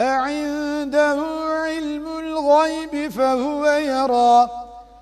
أعنده علم الغيب فهو يرى